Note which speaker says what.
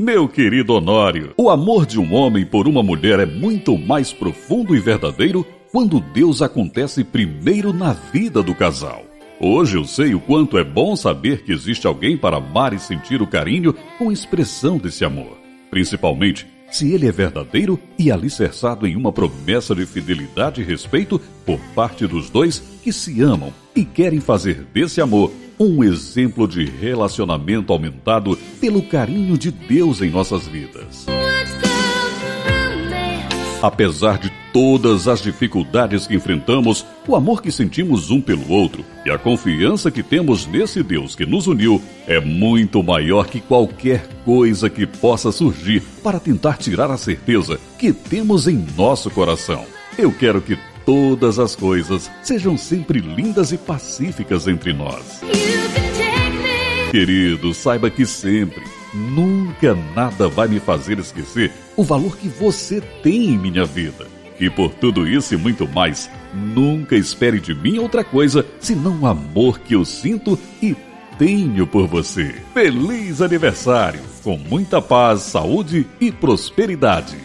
Speaker 1: Meu querido Honório, o amor de um homem por uma mulher é muito mais profundo e verdadeiro quando Deus acontece primeiro na vida do casal. Hoje eu sei o quanto é bom saber que existe alguém para amar e sentir o carinho com expressão desse amor, principalmente se ele é verdadeiro e alicerçado em uma promessa de fidelidade e respeito por parte dos dois que se amam e querem fazer desse amor um exemplo de relacionamento aumentado pelo carinho de Deus em nossas vidas. Apesar de todas as dificuldades que enfrentamos, o amor que sentimos um pelo outro e a confiança que temos nesse Deus que nos uniu é muito maior que qualquer coisa que possa surgir para tentar tirar a certeza que temos em nosso coração. Eu quero que todas as coisas sejam sempre lindas e pacíficas entre nós. Querido, saiba que sempre, nunca nada vai me fazer esquecer o valor que você tem em minha vida. E por tudo isso e muito mais, nunca espere de mim outra coisa senão o amor que eu sinto e tenho por você. Feliz aniversário! Com muita paz, saúde e prosperidade.